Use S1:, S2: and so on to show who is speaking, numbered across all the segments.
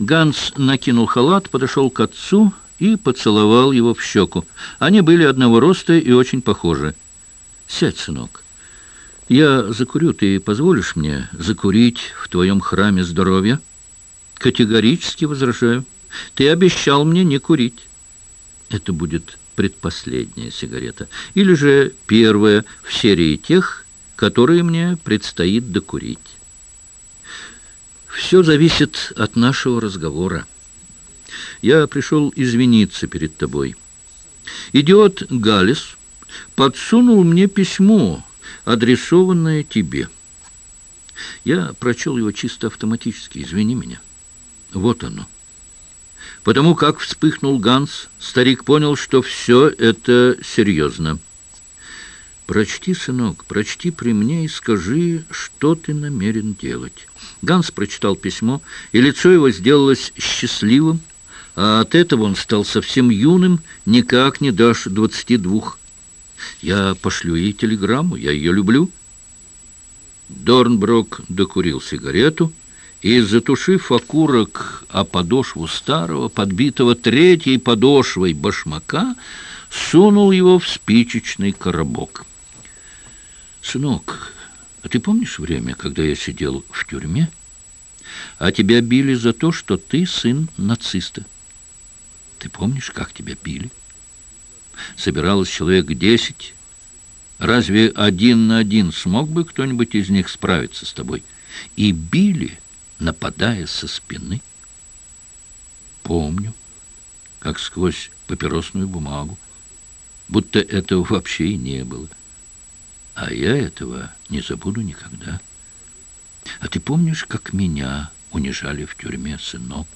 S1: Ганс накинул халат, подошел к отцу и поцеловал его в щеку. Они были одного роста и очень похожи. «Сядь, сынок. Я закурю, ты позволишь мне закурить в твоем храме здоровья?» «Категорически возражаю. Ты обещал мне не курить». «Это будет предпоследняя сигарета, или же первая в серии тех, которые мне предстоит докурить». Все зависит от нашего разговора. Я пришел извиниться перед тобой. Идиот Галис подсунул мне письмо, адресованное тебе. Я прочел его чисто автоматически, извини меня. Вот оно. Потому как вспыхнул Ганс, старик понял, что все это серьезно. «Прочти, сынок, прочти при мне и скажи, что ты намерен делать». Ганс прочитал письмо, и лицо его сделалось счастливым, а от этого он стал совсем юным, никак не дашь двадцати двух. «Я пошлю ей телеграмму, я ее люблю». Дорнброк докурил сигарету и, затушив окурок о подошву старого, подбитого третьей подошвой башмака, сунул его в спичечный коробок. «Сынок, а ты помнишь время, когда я сидел в тюрьме, а тебя били за то, что ты сын нациста? Ты помнишь, как тебя били? Собиралось человек десять. Разве один на один смог бы кто-нибудь из них справиться с тобой? И били, нападая со спины. Помню, как сквозь папиросную бумагу, будто этого вообще и не было. А я этого не забуду никогда. А ты помнишь, как меня унижали в тюрьме, сынок?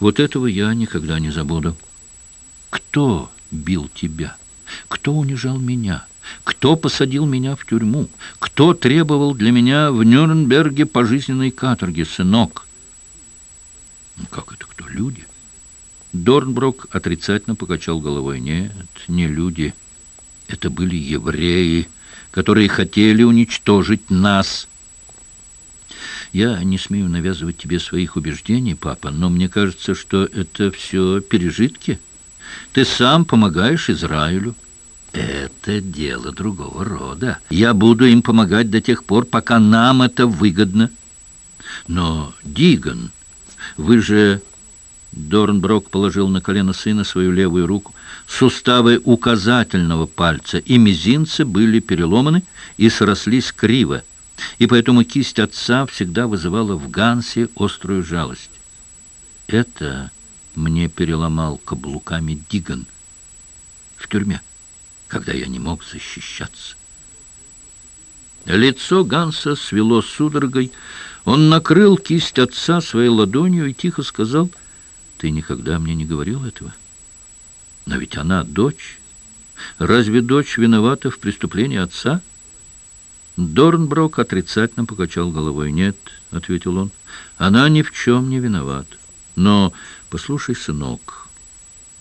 S1: Вот этого я никогда не забуду. Кто бил тебя? Кто унижал меня? Кто посадил меня в тюрьму? Кто требовал для меня в Нюрнберге пожизненной каторги, сынок? Ну, как это кто? Люди? Дорнброк отрицательно покачал головой. Нет, не люди. Это были евреи, которые хотели уничтожить нас. Я не смею навязывать тебе своих убеждений, папа, но мне кажется, что это все пережитки. Ты сам помогаешь Израилю. Это дело другого рода. Я буду им помогать до тех пор, пока нам это выгодно. Но, Диган, вы же Дорнброк положил на колено сына свою левую руку. Суставы указательного пальца и мизинца были переломаны и срослись криво, и поэтому кисть отца всегда вызывала в Гансе острую жалость. Это мне переломал каблуками Диган в тюрьме, когда я не мог защищаться. Лицо Ганса свело судорогой. Он накрыл кисть отца своей ладонью и тихо сказал — ты никогда мне не говорил этого. Но ведь она дочь. Разве дочь виновата в преступлении отца? Дорнброк отрицательно покачал головой. «Нет», — ответил он, — «она ни в чем не виновата. Но, послушай, сынок,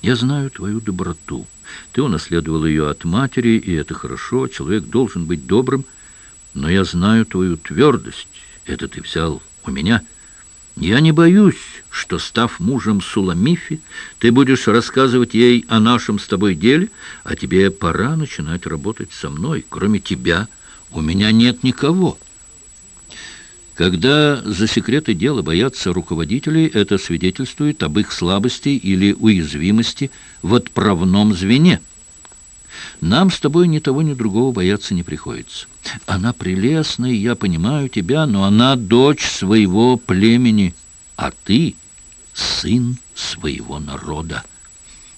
S1: я знаю твою доброту. Ты унаследовал ее от матери, и это хорошо, человек должен быть добрым. Но я знаю твою твердость, это ты взял у меня». Я не боюсь, что, став мужем Суламифи, ты будешь рассказывать ей о нашем с тобой деле, а тебе пора начинать работать со мной. Кроме тебя у меня нет никого. Когда за секреты дела боятся руководителей, это свидетельствует об их слабости или уязвимости в отправном звене. Нам с тобой ни того, ни другого бояться не приходится. Она прелестная, я понимаю тебя, но она дочь своего племени, а ты сын своего народа.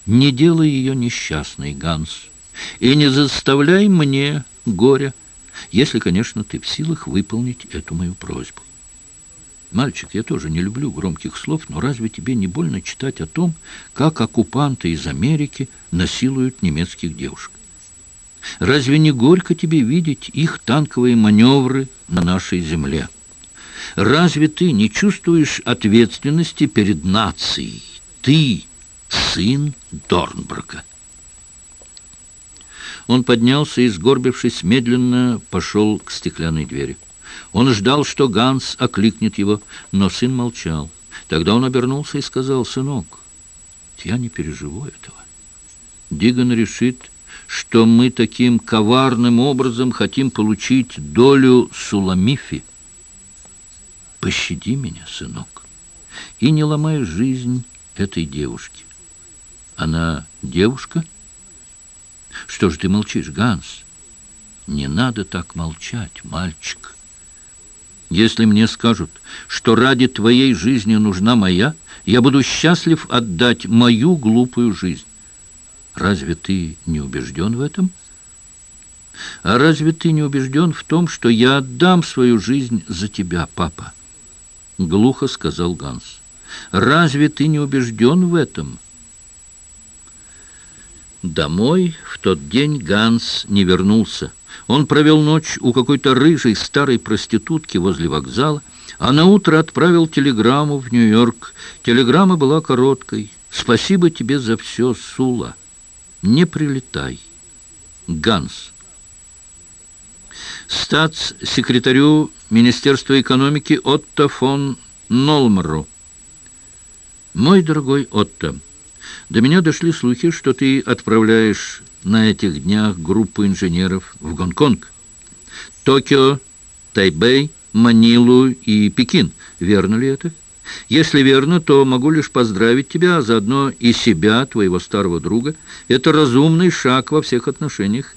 S1: Не делай ее несчастной, Ганс, и не заставляй мне горя, если, конечно, ты в силах выполнить эту мою просьбу. Мальчик, я тоже не люблю громких слов, но разве тебе не больно читать о том, как оккупанты из Америки насилуют немецких девушек? Разве не горько тебе видеть их танковые маневры на нашей земле? Разве ты не чувствуешь ответственности перед нацией? Ты сын Дорнброка. Он поднялся и, сгорбившись, медленно пошел к стеклянной двери. Он ждал, что Ганс окликнет его, но сын молчал. Тогда он обернулся и сказал, «Сынок, я не переживу этого. Диган решит, что мы таким коварным образом хотим получить долю Суламифи. Пощади меня, сынок, и не ломай жизнь этой девушки. Она девушка? Что ж ты молчишь, Ганс? Не надо так молчать, мальчик. Если мне скажут, что ради твоей жизни нужна моя, я буду счастлив отдать мою глупую жизнь. Разве ты не убежден в этом? А разве ты не убежден в том, что я отдам свою жизнь за тебя, папа? Глухо сказал Ганс. Разве ты не убежден в этом? Домой в тот день Ганс не вернулся. Он провел ночь у какой-то рыжей старой проститутки возле вокзала, а на утро отправил телеграмму в Нью-Йорк. Телеграмма была короткой. «Спасибо тебе за все, Сула. Не прилетай. Ганс». Статс-секретарю Министерства экономики Отто фон Нолмару. «Мой дорогой Отто, до меня дошли слухи, что ты отправляешь на этих днях группу инженеров в Гонконг. Токио, Тайбэй, Манилу и Пекин. Верно ли это? Если верно, то могу лишь поздравить тебя, а заодно и себя, твоего старого друга. Это разумный шаг во всех отношениях.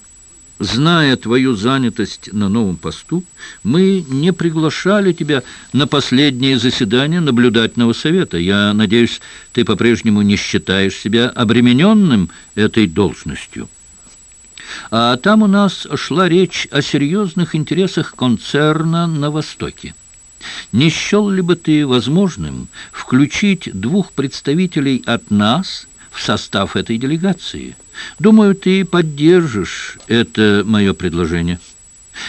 S1: Зная твою занятость на новом посту, мы не приглашали тебя на последнее заседание наблюдательного совета. Я надеюсь, ты по-прежнему не считаешь себя обремененным этой должностью. А там у нас шла речь о серьезных интересах концерна на Востоке. Не счел ли бы ты возможным включить двух представителей от нас в состав этой делегации?» Думаю, ты поддержишь это мое предложение.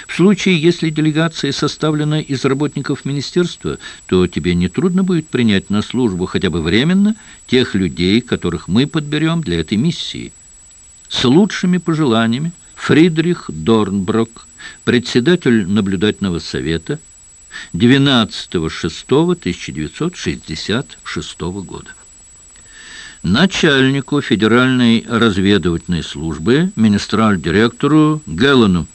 S1: В случае, если делегация составлена из работников министерства, то тебе нетрудно будет принять на службу хотя бы временно тех людей, которых мы подберем для этой миссии. С лучшими пожеланиями Фридрих Дорнброк, председатель наблюдательного совета, 12.06.1966 года начальнику Федеральной разведывательной службы, министраль-директору Геллану.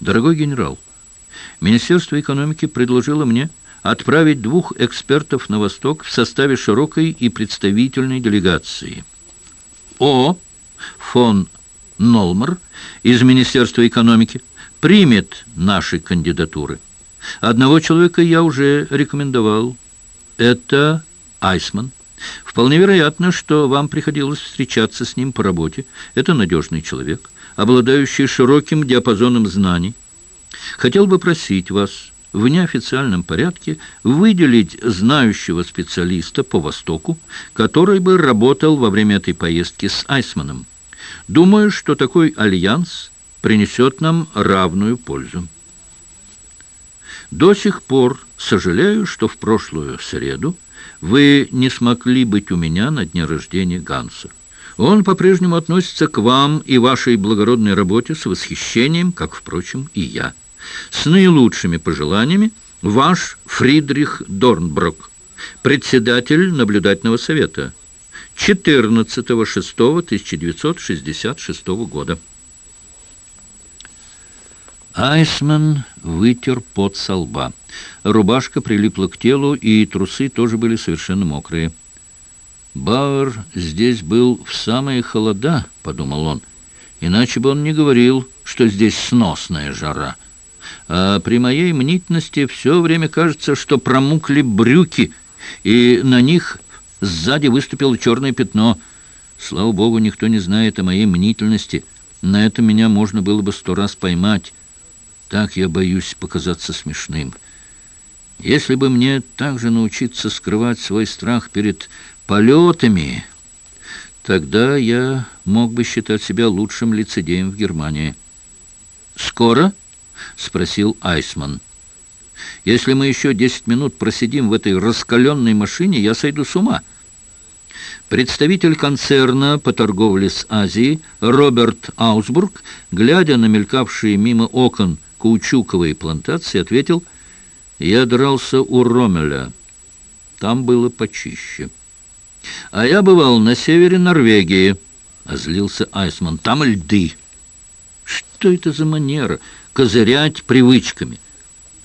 S1: Дорогой генерал, Министерство экономики предложило мне отправить двух экспертов на Восток в составе широкой и представительной делегации. О. фон Нолмар из Министерства экономики примет наши кандидатуры. Одного человека я уже рекомендовал. Это Айсман. Вполне вероятно, что вам приходилось встречаться с ним по работе. Это надежный человек, обладающий широким диапазоном знаний. Хотел бы просить вас в неофициальном порядке выделить знающего специалиста по Востоку, который бы работал во время этой поездки с Айсманом. Думаю, что такой альянс принесет нам равную пользу. До сих пор сожалею, что в прошлую среду вы не смогли быть у меня на дне рождения Ганса. Он по-прежнему относится к вам и вашей благородной работе с восхищением, как, впрочем, и я. С наилучшими пожеланиями, ваш Фридрих Дорнброк, председатель наблюдательного совета, 14.06.1966 года. Айсман вытер пот со лба. Рубашка прилипла к телу, и трусы тоже были совершенно мокрые. «Бауэр здесь был в самые холода», — подумал он. «Иначе бы он не говорил, что здесь сносная жара. А при моей мнительности все время кажется, что промукли брюки, и на них сзади выступило черное пятно. Слава богу, никто не знает о моей мнительности. На это меня можно было бы сто раз поймать». Так я боюсь показаться смешным. Если бы мне также научиться скрывать свой страх перед полетами, тогда я мог бы считать себя лучшим лицедеем в Германии. «Скоро?» — спросил Айсман. «Если мы еще десять минут просидим в этой раскаленной машине, я сойду с ума». Представитель концерна по торговле с Азией Роберт Аусбург, глядя на мелькавшие мимо окон каучуковой плантации, ответил, «Я дрался у Ромеля». там было почище. А я бывал на севере Норвегии, — озлился Айсман. Там льды. Что это за манера козырять привычками?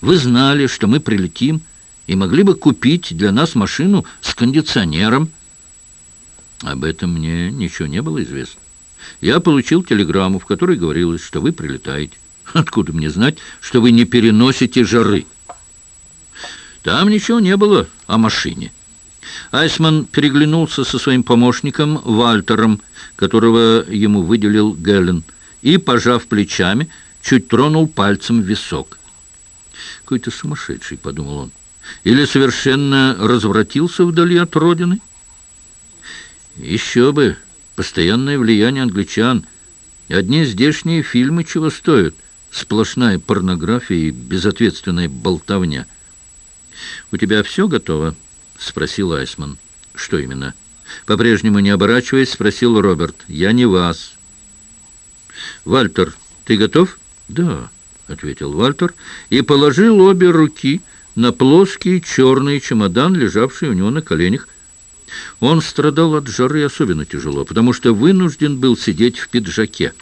S1: Вы знали, что мы прилетим, и могли бы купить для нас машину с кондиционером. Об этом мне ничего не было известно. Я получил телеграмму, в которой говорилось, что вы прилетаете. Откуда мне знать, что вы не переносите жары? Там ничего не было о машине. Айсман переглянулся со своим помощником Вальтером, которого ему выделил Гелен, и, пожав плечами, чуть тронул пальцем висок. «Какой-то сумасшедший», — подумал он, — «или совершенно развратился вдали от родины?» «Еще бы! Постоянное влияние англичан. Одни здешние фильмы чего стоят? Сплошная порнография и безответственная болтовня». «У тебя все готово?» — спросил Айсман. «Что именно?» По-прежнему не оборачиваясь, спросил Роберт. «Я не вас». «Вальтер, ты готов?» «Да», — ответил Вальтер и положил обе руки на плоский черный чемодан, лежавший у него на коленях. Он страдал от жары особенно тяжело, потому что вынужден был сидеть в пиджаке.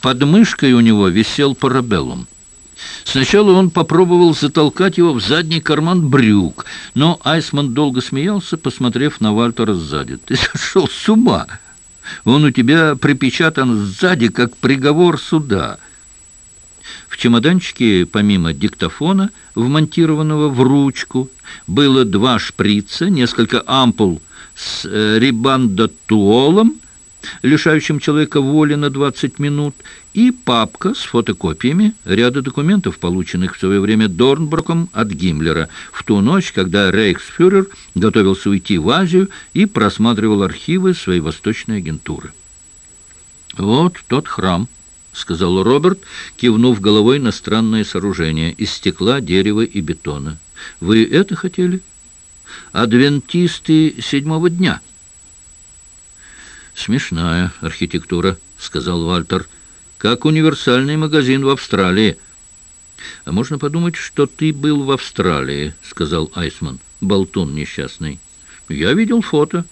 S1: Под мышкой у него висел парабеллум. Сначала он попробовал затолкать его в задний карман брюк, но Айсман долго смеялся, посмотрев на Вальтера сзади. «Ты сошел с ума! Он у тебя припечатан сзади, как приговор суда!» В чемоданчике, помимо диктофона, вмонтированного в ручку, было два шприца, несколько ампул с э, рибандотуолом, лишающим человека воли на 20 минут, и папка с фотокопиями ряда документов, полученных в свое время Дорнброком от Гиммлера, в ту ночь, когда рейхсфюрер готовился уйти в Азию и просматривал архивы своей восточной агентуры. «Вот тот храм», — сказал Роберт, кивнув головой на странное сооружение из стекла, дерева и бетона. «Вы это хотели?» «Адвентисты седьмого дня». «Смешная архитектура», — сказал Вальтер, — «как универсальный магазин в Австралии». «А можно подумать, что ты был в Австралии», — сказал Айсман, болтун несчастный. «Я видел фото».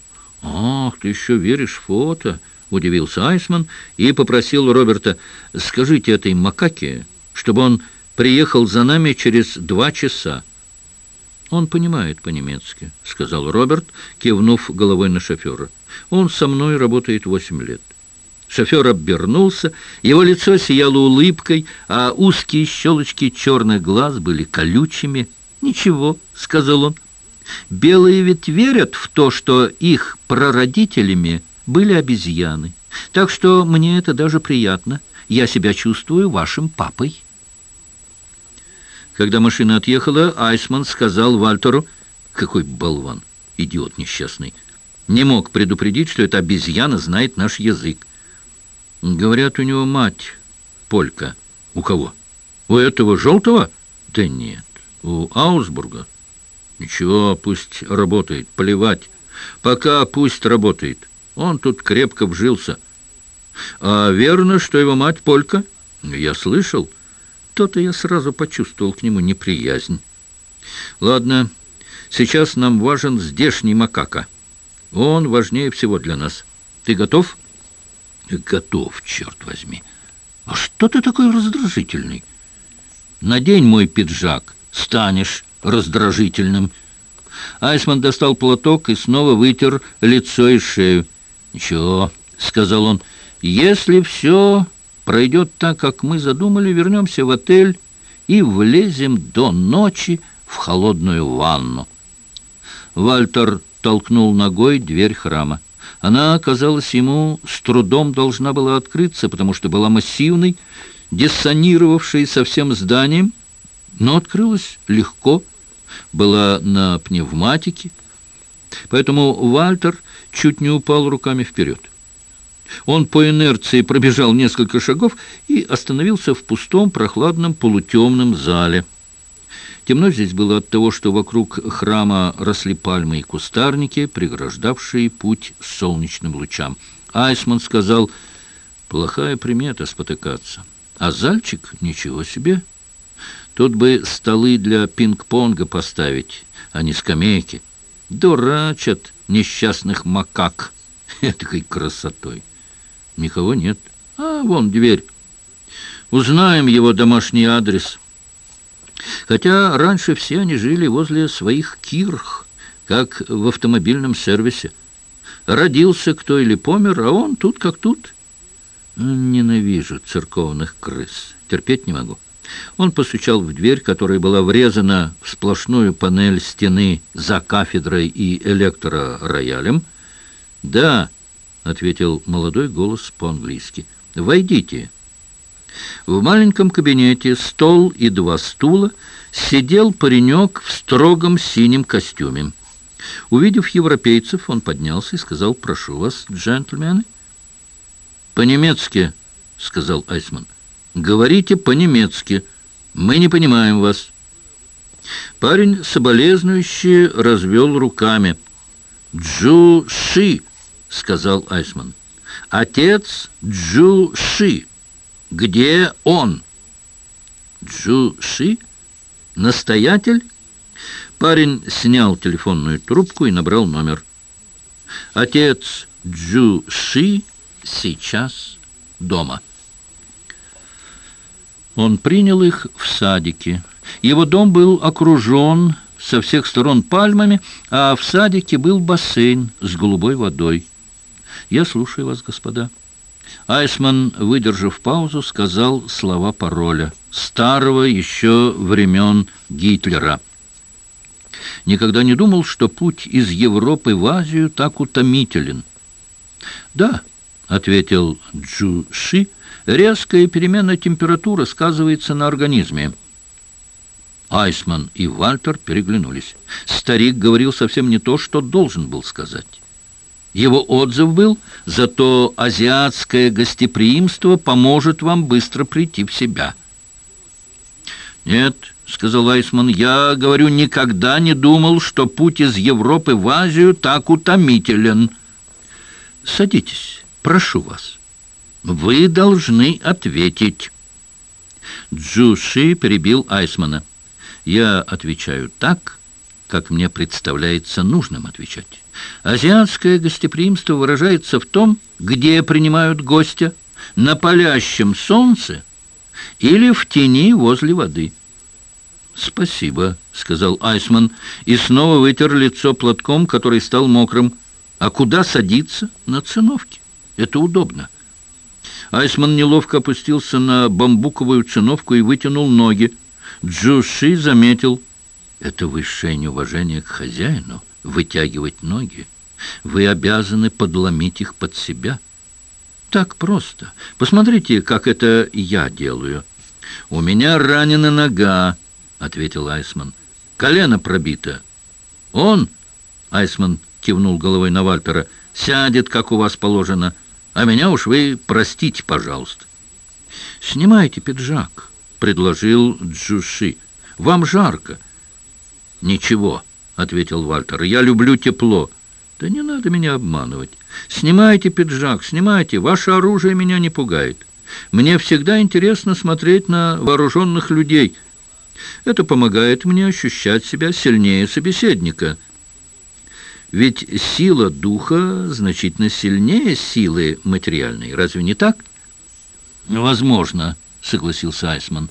S1: «Ах, ты еще веришь фото?» — удивился Айсман и попросил Роберта, «Скажите этой макаке, чтобы он приехал за нами через два часа». «Он понимает по-немецки», — сказал Роберт, кивнув головой на шофера. «Он со мной работает восемь лет». Шофер обернулся, его лицо сияло улыбкой, а узкие щелочки черных глаз были колючими. «Ничего», — сказал он, — «белые ведь верят в то, что их прародителями были обезьяны. Так что мне это даже приятно. Я себя чувствую вашим папой». Когда машина отъехала, Айсман сказал Вальтеру, «Какой болван, идиот несчастный! Не мог предупредить, что эта обезьяна знает наш язык. Говорят, у него мать полька. У кого? У этого желтого? Да нет, у Аусбурга. Ничего, пусть работает, плевать. Пока пусть работает. Он тут крепко вжился. А верно, что его мать полька? Я слышал. То-то я сразу почувствовал к нему неприязнь. Ладно, сейчас нам важен здешний макака. Он важнее всего для нас. Ты готов? Готов, черт возьми. А что ты такой раздражительный? Надень мой пиджак, станешь раздражительным. Айсман достал платок и снова вытер лицо и шею. «Ничего», — сказал он, — «если все пройдет так, как мы задумали, вернемся в отель и влезем до ночи в холодную ванну. Вальтер толкнул ногой дверь храма. Она, казалось ему, с трудом должна была открыться, потому что была массивной, диссонировавшей со всем зданием, но открылась легко, была на пневматике, поэтому Вальтер чуть не упал руками вперед. Он по инерции пробежал несколько шагов и остановился в пустом, прохладном, полутемном зале. Темно здесь было от того, что вокруг храма росли пальмы и кустарники, преграждавшие путь солнечным лучам. Айсман сказал, плохая примета спотыкаться. А зальчик ничего себе. Тут бы столы для пинг-понга поставить, а не скамейки. Дурачат несчастных макак. Этакой красотой. Никого нет. А, вон дверь. Узнаем его домашний адрес. Хотя раньше все они жили возле своих кирх, как в автомобильном сервисе. Родился кто или помер, а он тут как тут. Ненавижу церковных крыс. Терпеть не могу. Он постучал в дверь, которая была врезана в сплошную панель стены за кафедрой и электророялем. «Да», — ответил молодой голос по-английски, — «войдите». В маленьком кабинете стол и два стула сидел паренек в строгом синем костюме. Увидев европейцев, он поднялся и сказал, «Прошу вас, джентльмены». «По-немецки», — сказал Айсман. «Говорите по-немецки. Мы не понимаем вас». Парень, соболезнующий, развел руками. «Джу Ши», — сказал Айсман. «Отец Джу Ши. Где он?» «Джу Ши? Настоятель?» Парень снял телефонную трубку и набрал номер. «Отец Джу Ши сейчас дома». Он принял их в садике. Его дом был окружен со всех сторон пальмами, а в садике был бассейн с голубой водой. «Я слушаю вас, господа». Айсман, выдержав паузу, сказал слова пароля, старого еще времен Гитлера. Никогда не думал, что путь из Европы в Азию так утомителен. «Да», — ответил Джу Ши, — Резкая перемена температуры сказывается на организме. Айсман и Вальтер переглянулись. Старик говорил совсем не то, что должен был сказать. Его отзыв был, зато азиатское гостеприимство поможет вам быстро прийти в себя. «Нет», — сказал Айсман, — «я, говорю, никогда не думал, что путь из Европы в Азию так утомителен». «Садитесь, прошу вас». Вы должны ответить. Джуши перебил Айсмана. Я отвечаю так, как мне представляется нужным отвечать. Азиатское гостеприимство выражается в том, где принимают гостя, на палящем солнце или в тени возле воды. «Спасибо», — сказал Айсман, и снова вытер лицо платком, который стал мокрым. «А куда садиться? На циновке. Это удобно». Айсман неловко опустился на бамбуковую циновку и вытянул ноги. Джуши заметил. Это высшее неуважение к хозяину — вытягивать ноги. Вы обязаны подломить их под себя. Так просто. Посмотрите, как это я делаю. У меня ранена нога, — ответил Айсман. Колено пробито. Он, — Айсман кивнул головой на Вальтера, — сядет, как у вас положено, — а меня уж вы простите, пожалуйста. «Снимайте пиджак», — предложил Джуши. «Вам жарко». «Ничего», — ответил Вальтер, — «я люблю тепло». «Да не надо меня обманывать. Снимайте пиджак, снимайте. Ваше оружие меня не пугает. Мне всегда интересно смотреть на вооруженных людей. Это помогает мне ощущать себя сильнее собеседника». Ведь сила духа значительно сильнее силы материальной. Разве не так? Возможно, согласился Айсман.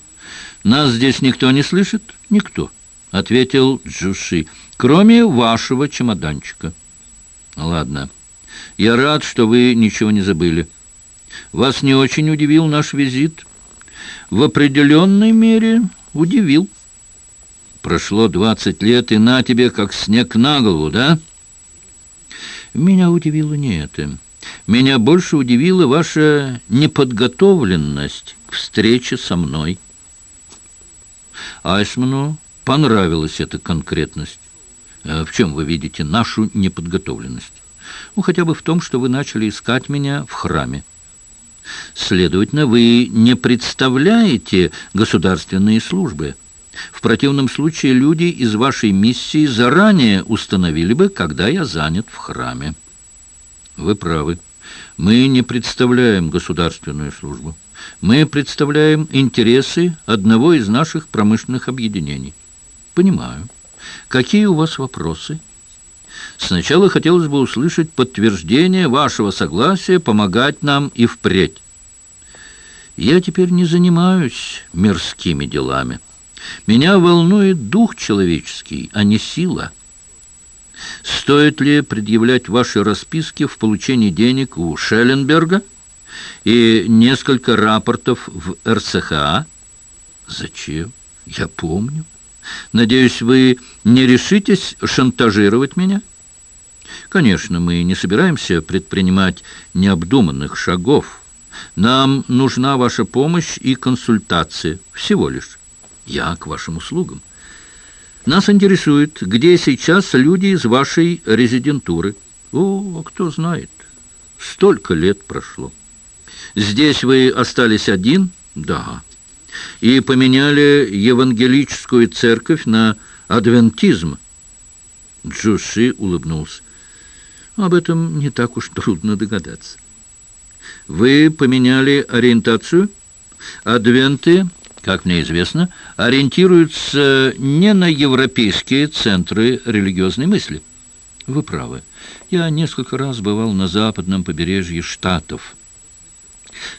S1: Нас здесь никто не слышит? Никто, ответил Джуши, кроме вашего чемоданчика. Ладно. Я рад, что вы ничего не забыли. Вас не очень удивил наш визит? В определенной мере удивил. Прошло двадцать лет, и на тебе, как снег на голову, да?» Меня удивило не это. Меня больше удивила ваша неподготовленность к встрече со мной. Айсману понравилась эта конкретность. А в чем вы видите нашу неподготовленность? Ну, хотя бы в том, что вы начали искать меня в храме. Следовательно, вы не представляете государственные службы. В противном случае люди из вашей миссии заранее установили бы, когда я занят в храме. Вы правы. Мы не представляем государственную службу. Мы представляем интересы одного из наших промышленных объединений. Понимаю. Какие у вас вопросы? Сначала хотелось бы услышать подтверждение вашего согласия помогать нам и впредь. Я теперь не занимаюсь мирскими делами. Меня волнует дух человеческий, а не сила. Стоит ли предъявлять ваши расписки в получении денег у Шелленберга и несколько рапортов в РСХА? Зачем? Я помню. Надеюсь, вы не решитесь шантажировать меня? Конечно, мы не собираемся предпринимать необдуманных шагов. Нам нужна ваша помощь и консультация. Всего лишь. Я к вашим услугам. Нас интересует, где сейчас люди из вашей резидентуры. О, кто знает. Столько лет прошло. Здесь вы остались один? Да. И поменяли евангелическую церковь на адвентизм. Джуши улыбнулся. Об этом не так уж трудно догадаться. Вы поменяли ориентацию? Адвенты как мне известно, ориентируются не на европейские центры религиозной мысли. Вы правы. Я несколько раз бывал на западном побережье Штатов.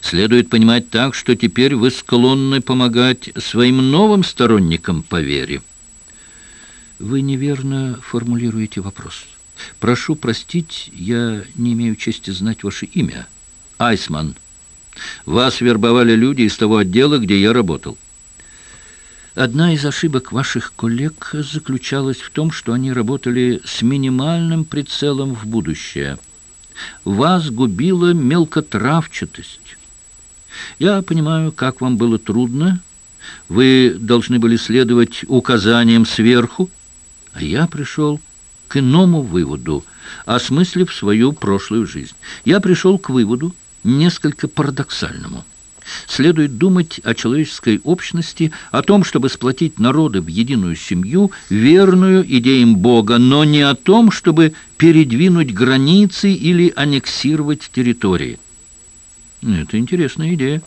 S1: Следует понимать так, что теперь вы склонны помогать своим новым сторонникам по вере. Вы неверно формулируете вопрос. Прошу простить, я не имею чести знать ваше имя. Айсман. Вас вербовали люди из того отдела, где я работал. Одна из ошибок ваших коллег заключалась в том, что они работали с минимальным прицелом в будущее. Вас губила мелкотравчатость. Я понимаю, как вам было трудно. Вы должны были следовать указаниям сверху, а я пришел к иному выводу, осмыслив свою прошлую жизнь. Я пришел к выводу, несколько парадоксальному. Следует думать о человеческой общности, о том, чтобы сплотить народы в единую семью, верную идеям Бога, но не о том, чтобы передвинуть границы или аннексировать территории. Это интересная идея.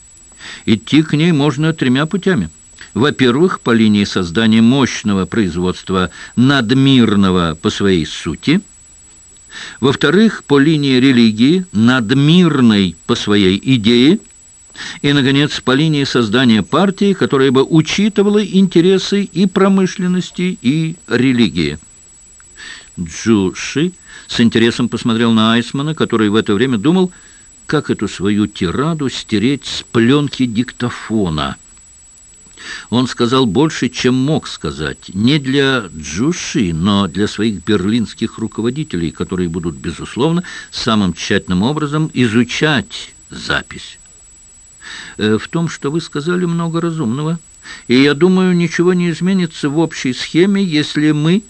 S1: Идти к ней можно тремя путями. Во-первых, по линии создания мощного производства надмирного по своей сути – во-вторых, по линии религии, надмирной по своей идее, и, наконец, по линии создания партии, которая бы учитывала интересы и промышленности, и религии. Джу Ши с интересом посмотрел на Айсмана, который в это время думал, как эту свою тираду стереть с пленки диктофона – он сказал больше, чем мог сказать. Не для Джуши, но для своих берлинских руководителей, которые будут, безусловно, самым тщательным образом изучать запись. Э, в том, что вы сказали, много разумного. И я думаю, ничего не изменится в общей схеме, если мы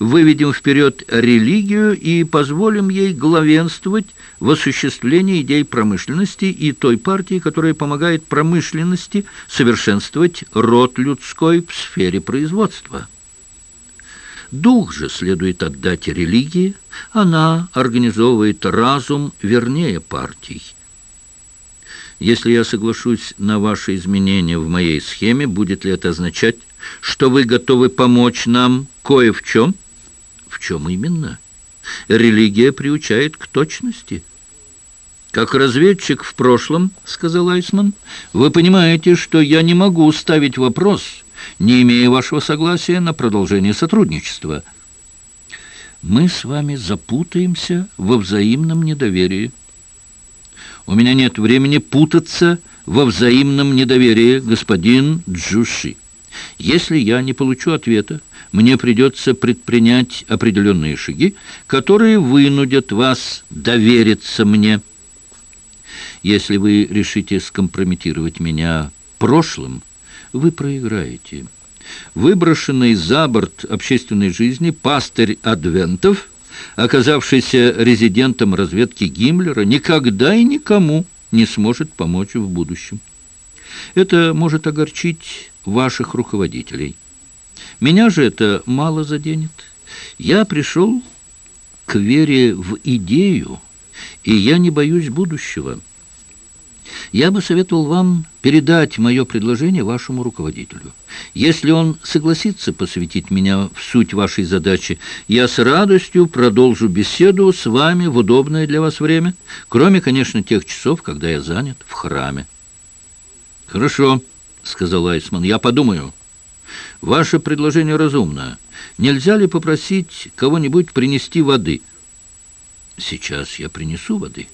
S1: выведем вперед религию и позволим ей главенствовать в осуществлении идей промышленности и той партии, которая помогает промышленности совершенствовать род людской в сфере производства. Дух же следует отдать религии, она организовывает разум вернее партий. Если я соглашусь на ваши изменения в моей схеме, будет ли это означать, что вы готовы помочь нам кое в чем – чем именно? Религия приучает к точности. «Как разведчик в прошлом, — сказал Айсман, — вы понимаете, что я не могу ставить вопрос, не имея вашего согласия на продолжение сотрудничества. Мы с вами запутаемся во взаимном недоверии. У меня нет времени путаться во взаимном недоверии, господин Джуши. Если я не получу ответа, мне придется предпринять определенные шаги, которые вынудят вас довериться мне. Если вы решите скомпрометировать меня прошлым, вы проиграете. Выброшенный за борт общественной жизни пастырь Адвентов, оказавшийся резидентом разведки Гиммлера, никогда и никому не сможет помочь в будущем. Это может огорчить ваших руководителей. Меня же это мало заденет. Я пришел к вере в идею, и я не боюсь будущего. Я бы советовал вам передать мое предложение вашему руководителю. Если он согласится посвятить меня в суть вашей задачи, я с радостью продолжу беседу с вами в удобное для вас время, кроме, конечно, тех часов, когда я занят в храме. «Хорошо», — сказал Айсман, — «я подумаю». «Ваше предложение разумно. Нельзя ли попросить кого-нибудь принести воды?» «Сейчас я принесу воды.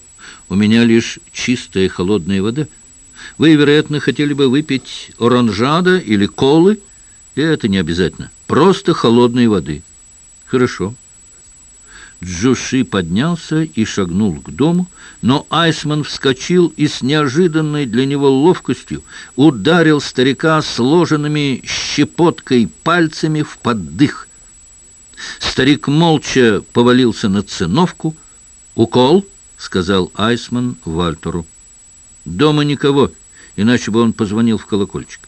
S1: У меня лишь чистая холодная вода». Вы, вероятно, хотели бы выпить оранжада или колы, и это не обязательно. Просто холодной воды. Хорошо. Джуши поднялся и шагнул к дому, но Айсман вскочил и с неожиданной для него ловкостью ударил старика сложенными щепоткой пальцами в поддых. Старик молча повалился на циновку. «Укол?» — сказал Айсман Вальтеру. «Дома никого» иначе бы он позвонил в колокольчик.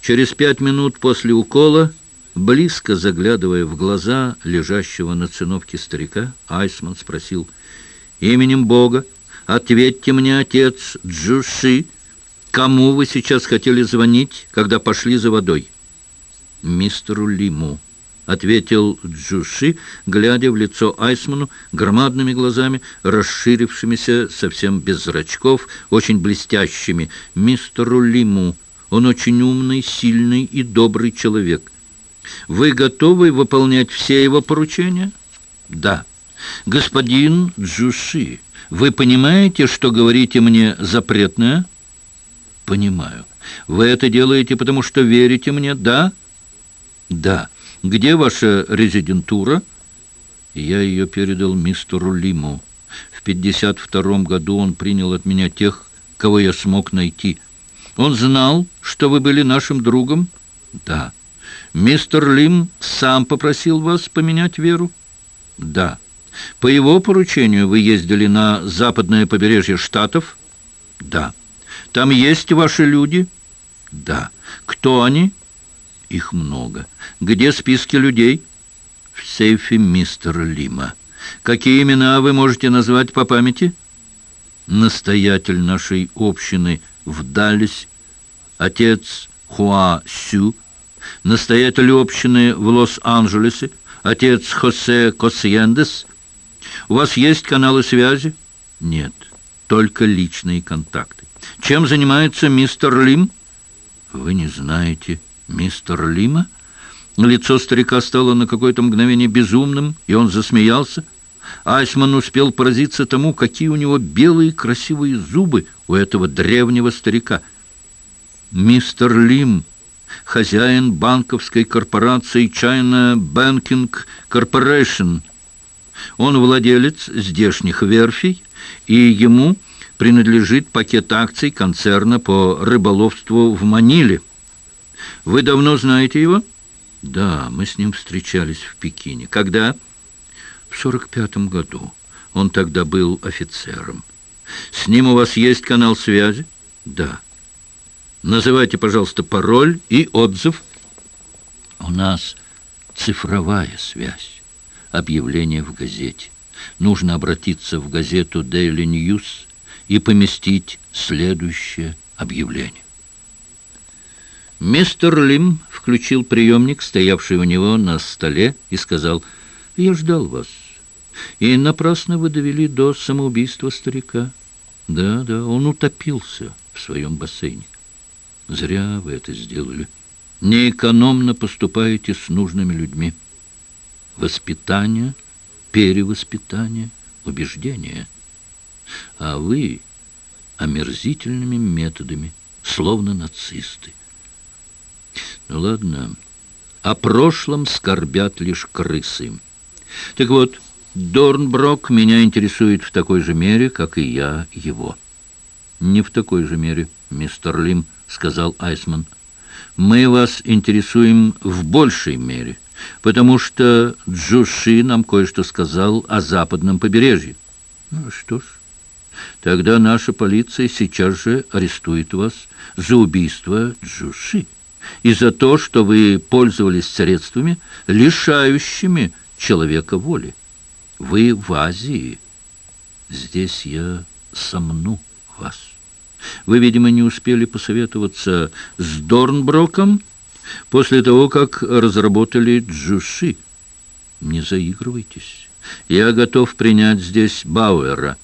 S1: Через пять минут после укола, близко заглядывая в глаза лежащего на циновке старика, Айсман спросил, «Именем Бога, ответьте мне, отец Джуши, кому вы сейчас хотели звонить, когда пошли за водой?» «Мистеру Лиму». — ответил Джуши, глядя в лицо Айсману громадными глазами, расширившимися совсем без зрачков, очень блестящими. «Мистеру Лиму. Он очень умный, сильный и добрый человек. Вы готовы выполнять все его поручения?» «Да». «Господин Джуши, вы понимаете, что говорите мне запретное?» «Понимаю. Вы это делаете, потому что верите мне, да?» «Да». Где ваша резидентура?» Я ее передал мистеру Лиму. В 52 году он принял от меня тех, кого я смог найти. Он знал, что вы были нашим другом? Да. Мистер Лим сам попросил вас поменять веру? Да. По его поручению вы ездили на западное побережье Штатов? Да. Там есть ваши люди? Да. Кто они? Их много. Где списки людей? В сейфе мистера Лима. Какие имена вы можете назвать по памяти? Настоятель нашей общины в Даллес, отец Хуа Сю, настоятель общины в Лос-Анджелесе, отец Хосе Косьендес. У вас есть каналы связи? Нет, только личные контакты. Чем занимается мистер Лим? Вы не знаете «Мистер Лима?» Лицо старика стало на какое-то мгновение безумным, и он засмеялся. Айсман успел поразиться тому, какие у него белые красивые зубы у этого древнего старика. «Мистер Лим, хозяин банковской корпорации China Banking Corporation. Он владелец здешних верфей, и ему принадлежит пакет акций концерна по рыболовству в Маниле». Вы давно знаете его? Да, мы с ним встречались в Пекине. Когда? В сорок пятом году. Он тогда был офицером. С ним у вас есть канал связи? Да. Называйте, пожалуйста, пароль и отзыв. У нас цифровая связь. Объявление в газете. Нужно обратиться в газету Daily News и поместить следующее объявление. Мистер Лим включил приемник, стоявший у него на столе, и сказал, «Я ждал вас. И напрасно вы довели до самоубийства старика. Да, да, он утопился в своем бассейне. Зря вы это сделали. Неэкономно поступаете с нужными людьми. Воспитание, перевоспитание, убеждение. А вы омерзительными методами, словно нацисты. Ну ладно, о прошлом скорбят лишь крысы. Так вот, Дорнброк меня интересует в такой же мере, как и я его. Не в такой же мере, мистер Лим, сказал Айсман. Мы вас интересуем в большей мере, потому что Джуши нам кое-что сказал о западном побережье. Ну что ж, тогда наша полиция сейчас же арестует вас за убийство Джуши и за то, что вы пользовались средствами, лишающими человека воли. Вы в Азии. Здесь я сомну вас. Вы, видимо, не успели посоветоваться с Дорнброком после того, как разработали Джуши. Не заигрывайтесь. Я готов принять здесь Бауэра.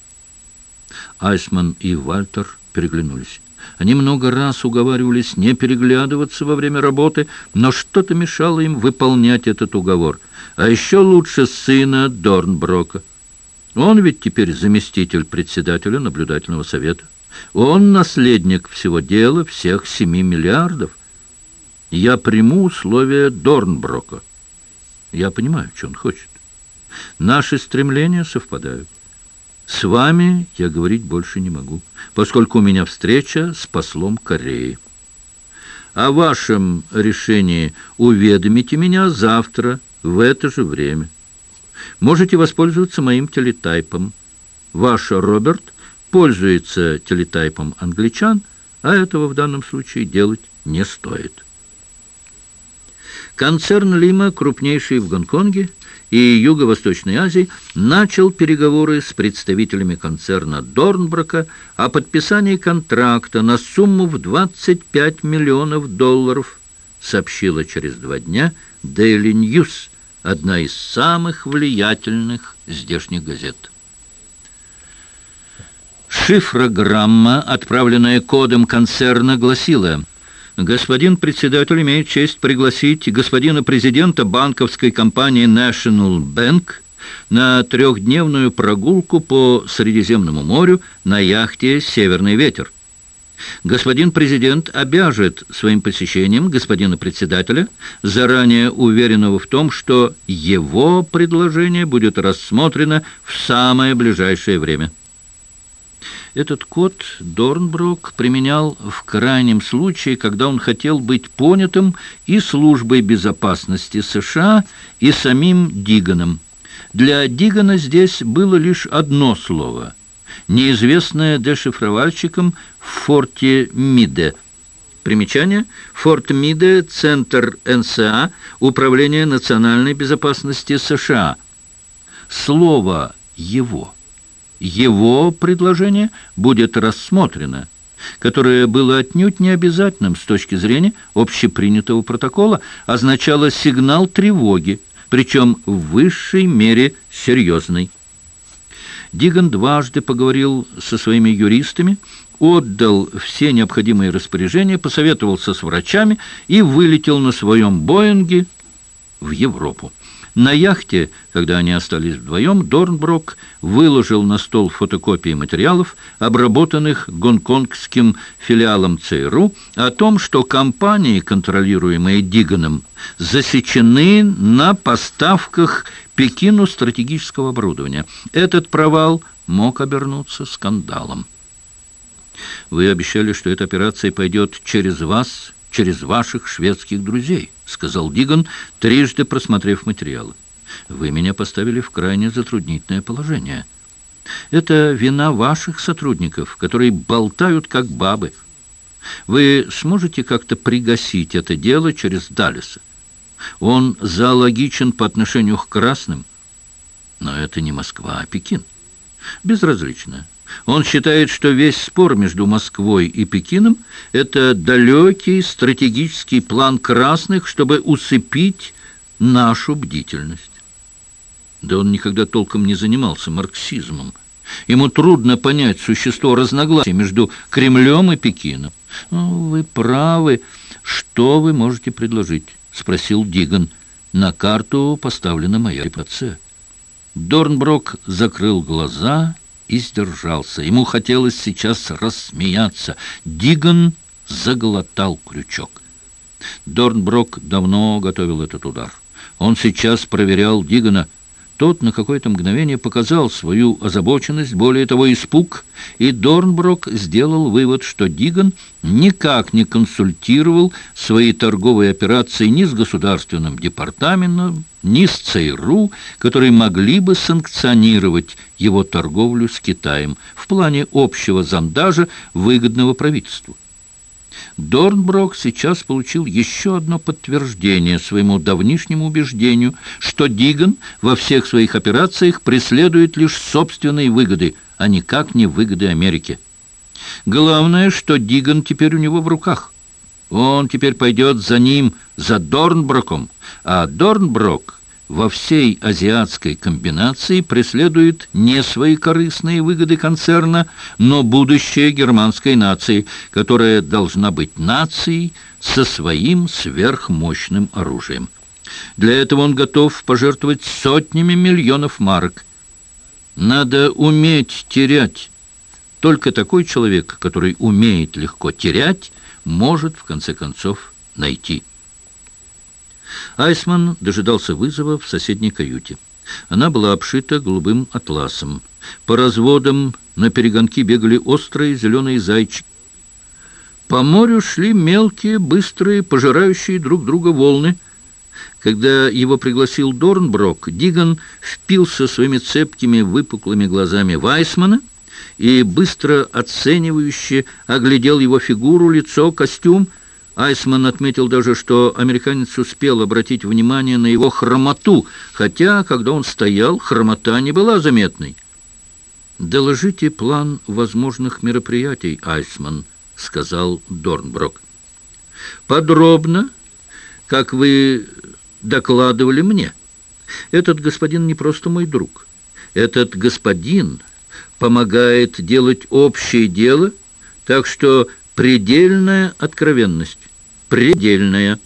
S1: Айсман и Вальтер переглянулись. Они много раз уговаривались не переглядываться во время работы, но что-то мешало им выполнять этот уговор. А еще лучше сына Дорнброка. Он ведь теперь заместитель председателя наблюдательного совета. Он наследник всего дела, всех семи миллиардов. Я приму условия Дорнброка. Я понимаю, что он хочет. Наши стремления совпадают. С вами я говорить больше не могу, поскольку у меня встреча с послом Кореи. О вашем решении уведомите меня завтра в это же время. Можете воспользоваться моим телетайпом. Ваш Роберт пользуется телетайпом англичан, а этого в данном случае делать не стоит. Концерн «Лима», крупнейший в Гонконге, и Юго-Восточной Азии начал переговоры с представителями концерна Дорнброка о подписании контракта на сумму в 25 миллионов долларов, сообщила через два дня Daily News, одна из самых влиятельных здешних газет. Шифрограмма, отправленная кодом концерна, гласила – Господин председатель имеет честь пригласить господина президента банковской компании National Bank на трехдневную прогулку по Средиземному морю на яхте «Северный ветер». Господин президент обяжет своим посещением господина председателя, заранее уверенного в том, что его предложение будет рассмотрено в самое ближайшее время. Этот код Дорнброк применял в крайнем случае, когда он хотел быть понятым и службой безопасности США, и самим Диганом. Для Дигана здесь было лишь одно слово, неизвестное дешифровальщикам в форте Миде. Примечание. Форт Миде, Центр НСА, Управление национальной безопасности США. Слово «его» его предложение будет рассмотрено, которое было отнюдь не обязательным с точки зрения общепринятого протокола, означало сигнал тревоги, причем в высшей мере серьезный. Диган дважды поговорил со своими юристами, отдал все необходимые распоряжения, посоветовался с врачами и вылетел на своем «Боинге» в Европу. На яхте, когда они остались вдвоем, Дорнброк выложил на стол фотокопии материалов, обработанных гонконгским филиалом ЦРУ, о том, что компании, контролируемые Диганом, засечены на поставках Пекину стратегического оборудования. Этот провал мог обернуться скандалом. Вы обещали, что эта операция пойдет через вас через ваших шведских друзей», — сказал Диган, трижды просмотрев материалы. «Вы меня поставили в крайне затруднительное положение. Это вина ваших сотрудников, которые болтают как бабы. Вы сможете как-то пригасить это дело через Даллеса? Он зоологичен по отношению к красным, но это не Москва, а Пекин. Безразлично». Он считает, что весь спор между Москвой и Пекином – это далекий стратегический план красных, чтобы усыпить нашу бдительность. Да он никогда толком не занимался марксизмом. Ему трудно понять существо разногласий между Кремлем и Пекином. «Ну, «Вы правы. Что вы можете предложить?» – спросил Диган. «На карту поставлена моя репутация». Дорнброк закрыл глаза и сдержался. Ему хотелось сейчас рассмеяться. Диган заглотал крючок. Дорнброк давно готовил этот удар. Он сейчас проверял Дигана – тот на какое-то мгновение показал свою озабоченность, более того, испуг, и Дорнброк сделал вывод, что Диган никак не консультировал свои торговые операции ни с государственным департаментом, ни с ЦРУ, которые могли бы санкционировать его торговлю с Китаем в плане общего зондажа, выгодного правительству. Дорнброк сейчас получил еще одно подтверждение своему давнишнему убеждению, что Диган во всех своих операциях преследует лишь собственные выгоды, а никак не выгоды Америки. Главное, что Диган теперь у него в руках. Он теперь пойдет за ним, за Дорнброком, а Дорнброк во всей азиатской комбинации преследует не свои корыстные выгоды концерна, но будущее германской нации, которая должна быть нацией со своим сверхмощным оружием. Для этого он готов пожертвовать сотнями миллионов марок. Надо уметь терять. Только такой человек, который умеет легко терять, может, в конце концов, найти. Айсман дожидался вызова в соседней каюте. Она была обшита голубым атласом. По разводам на перегонки бегали острые зеленые зайчики. По морю шли мелкие, быстрые, пожирающие друг друга волны. Когда его пригласил Дорнброк, Диган впился своими цепкими выпуклыми глазами Вайсмана и быстро оценивающе оглядел его фигуру, лицо, костюм. Айсман отметил даже, что американец успел обратить внимание на его хромоту, хотя, когда он стоял, хромота не была заметной. «Доложите план возможных мероприятий, Айсман», — сказал Дорнброк. «Подробно, как вы докладывали мне. Этот господин не просто мой друг. Этот господин помогает делать общее дело, так что предельная откровенность, предельная.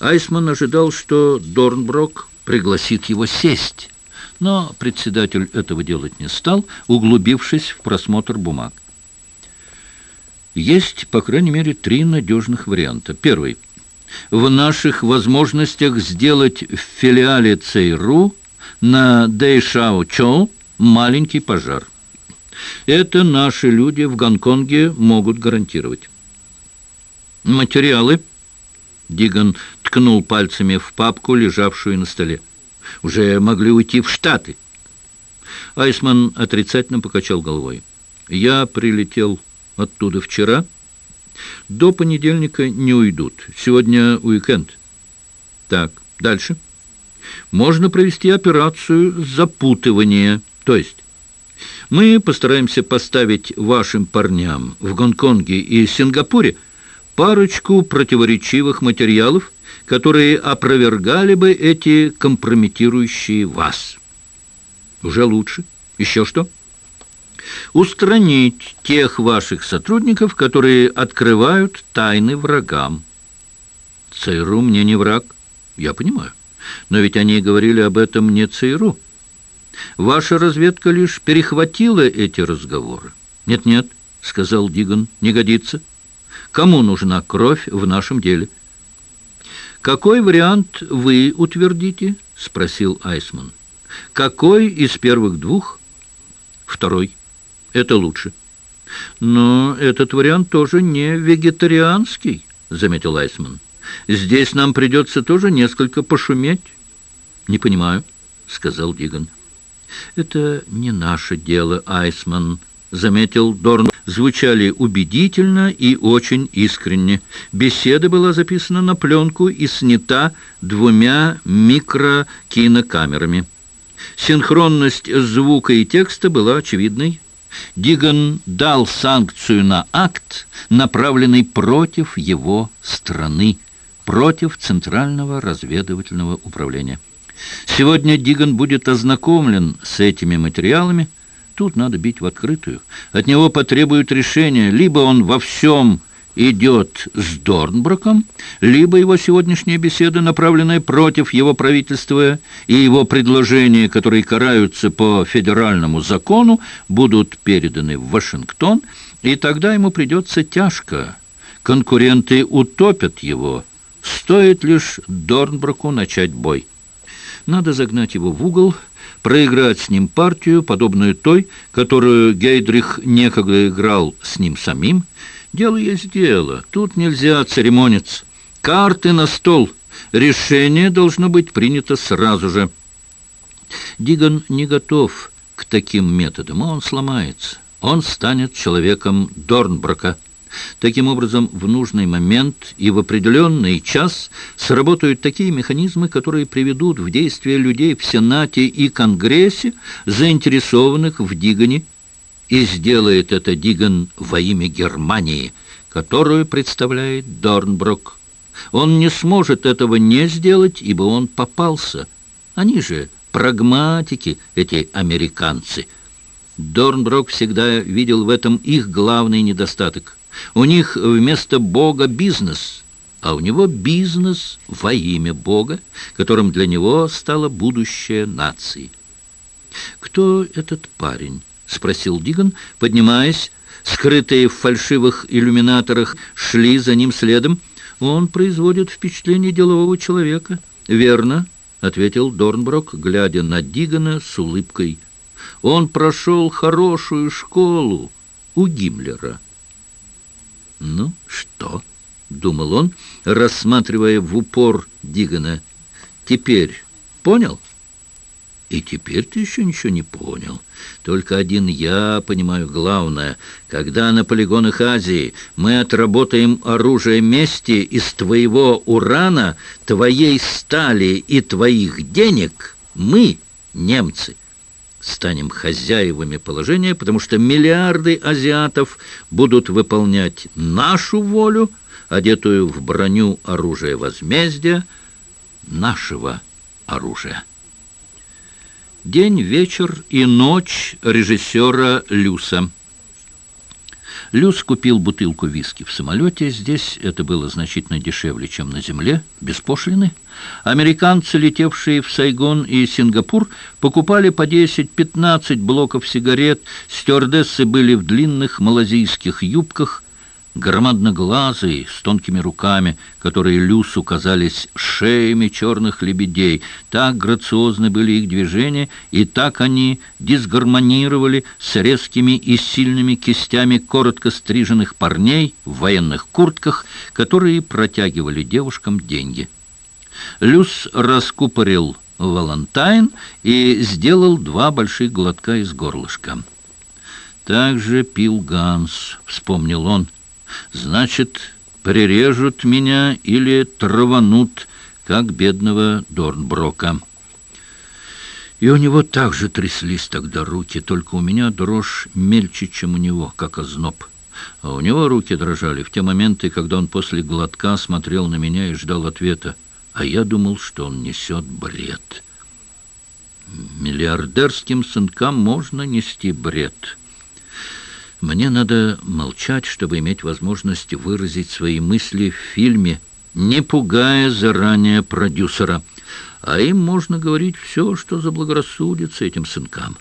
S1: Айсман ожидал, что Дорнброк пригласит его сесть, но председатель этого делать не стал, углубившись в просмотр бумаг. Есть, по крайней мере, три надежных варианта. Первый. В наших возможностях сделать в филиале ЦРУ на Дэйшао-Чоу маленький пожар. Это наши люди в Гонконге могут гарантировать. Материалы. Диган ткнул пальцами в папку, лежавшую на столе. Уже могли уйти в Штаты. Айсман отрицательно покачал головой. Я прилетел оттуда вчера. До понедельника не уйдут. Сегодня уикенд. Так, дальше. Можно провести операцию запутывания. То есть мы постараемся поставить вашим парням в Гонконге и Сингапуре парочку противоречивых материалов, которые опровергали бы эти компрометирующие вас. Уже лучше. Еще что? Устранить тех ваших сотрудников, которые открывают тайны врагам. ЦРУ мне не враг, я понимаю. Но ведь они говорили об этом не ЦРУ. Ваша разведка лишь перехватила эти разговоры. «Нет-нет», — сказал Диган, — «не годится. Кому нужна кровь в нашем деле?» «Какой вариант вы утвердите?» — спросил Айсман. «Какой из первых двух?» «Второй. Это лучше». «Но этот вариант тоже не вегетарианский», — заметил Айсман. «Здесь нам придется тоже несколько пошуметь». «Не понимаю», — сказал Диган. «Это не наше дело, Айсман», — заметил Дорн. Звучали убедительно и очень искренне. Беседа была записана на пленку и снята двумя микрокинокамерами. Синхронность звука и текста была очевидной. Диган дал санкцию на акт, направленный против его страны, против Центрального разведывательного управления. Сегодня Диган будет ознакомлен с этими материалами. Тут надо бить в открытую. От него потребуют решения. Либо он во всем идет с Дорнброком, либо его сегодняшняя беседа, направленная против его правительства, и его предложения, которые караются по федеральному закону, будут переданы в Вашингтон, и тогда ему придется тяжко. Конкуренты утопят его. Стоит лишь Дорнброку начать бой. Надо загнать его в угол, проиграть с ним партию, подобную той, которую Гейдрих некогда играл с ним самим. Дело есть дело, тут нельзя церемониться. Карты на стол, решение должно быть принято сразу же. Диган не готов к таким методам, он сломается. Он станет человеком Дорнброка. Таким образом, в нужный момент и в определенный час сработают такие механизмы, которые приведут в действие людей в Сенате и Конгрессе, заинтересованных в Дигане. И сделает это Диган во имя Германии, которую представляет Дорнброк. Он не сможет этого не сделать, ибо он попался. Они же прагматики, эти американцы. Дорнброк всегда видел в этом их главный недостаток. У них вместо Бога бизнес, а у него бизнес во имя Бога, которым для него стало будущее нации. «Кто этот парень?» — спросил Диган, поднимаясь. Скрытые в фальшивых иллюминаторах шли за ним следом. «Он производит впечатление делового человека». «Верно», — ответил Дорнброк, глядя на Дигана с улыбкой. «Он прошел хорошую школу у Гиммлера». «Ну что?» — думал он, рассматривая в упор Дигана. «Теперь понял?» И теперь ты еще ничего не понял. Только один я понимаю главное. Когда на полигонах Азии мы отработаем оружие мести из твоего урана, твоей стали и твоих денег, мы, немцы, станем хозяевами положения, потому что миллиарды азиатов будут выполнять нашу волю, одетую в броню оружия возмездия, нашего оружия. День, вечер и ночь режиссера Люса. Люс купил бутылку виски в самолете. Здесь это было значительно дешевле, чем на земле, без пошлины. Американцы, летевшие в Сайгон и Сингапур, покупали по 10-15 блоков сигарет. Стюардессы были в длинных малазийских юбках, громадноглазые, с тонкими руками, которые Люсу казались шеями черных лебедей. Так грациозны были их движения, и так они дисгармонировали с резкими и сильными кистями коротко стриженных парней в военных куртках, которые протягивали девушкам деньги. Люс раскупорил Валентайн и сделал два больших глотка из горлышка. «Так же пил Ганс», — вспомнил он, — Значит, прирежут меня или траванут, как бедного Дорнброка. И у него также тряслись тогда руки, только у меня дрожь мельче, чем у него, как озноб. А у него руки дрожали в те моменты, когда он после глотка смотрел на меня и ждал ответа. А я думал, что он несет бред. Миллиардерским сынкам можно нести бред». Мне надо молчать, чтобы иметь возможность выразить свои мысли в фильме, не пугая заранее продюсера. А им можно говорить все, что заблагорассудится этим сынкам.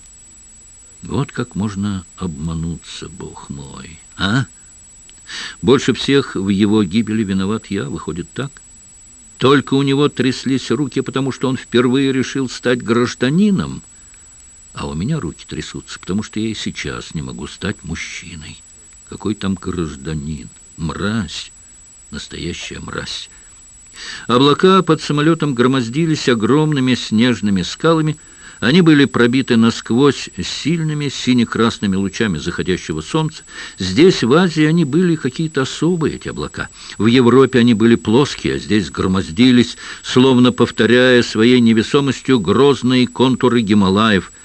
S1: Вот как можно обмануться, Бог мой, а? Больше всех в его гибели виноват я, выходит так? Только у него тряслись руки, потому что он впервые решил стать гражданином — а у меня руки трясутся, потому что я и сейчас не могу стать мужчиной. Какой там гражданин? Мразь! Настоящая мразь! Облака под самолетом громоздились огромными снежными скалами. Они были пробиты насквозь сильными сине-красными лучами заходящего солнца. Здесь, в Азии, они были какие-то особые, эти облака. В Европе они были плоские, а здесь громоздились, словно повторяя своей невесомостью грозные контуры Гималаев —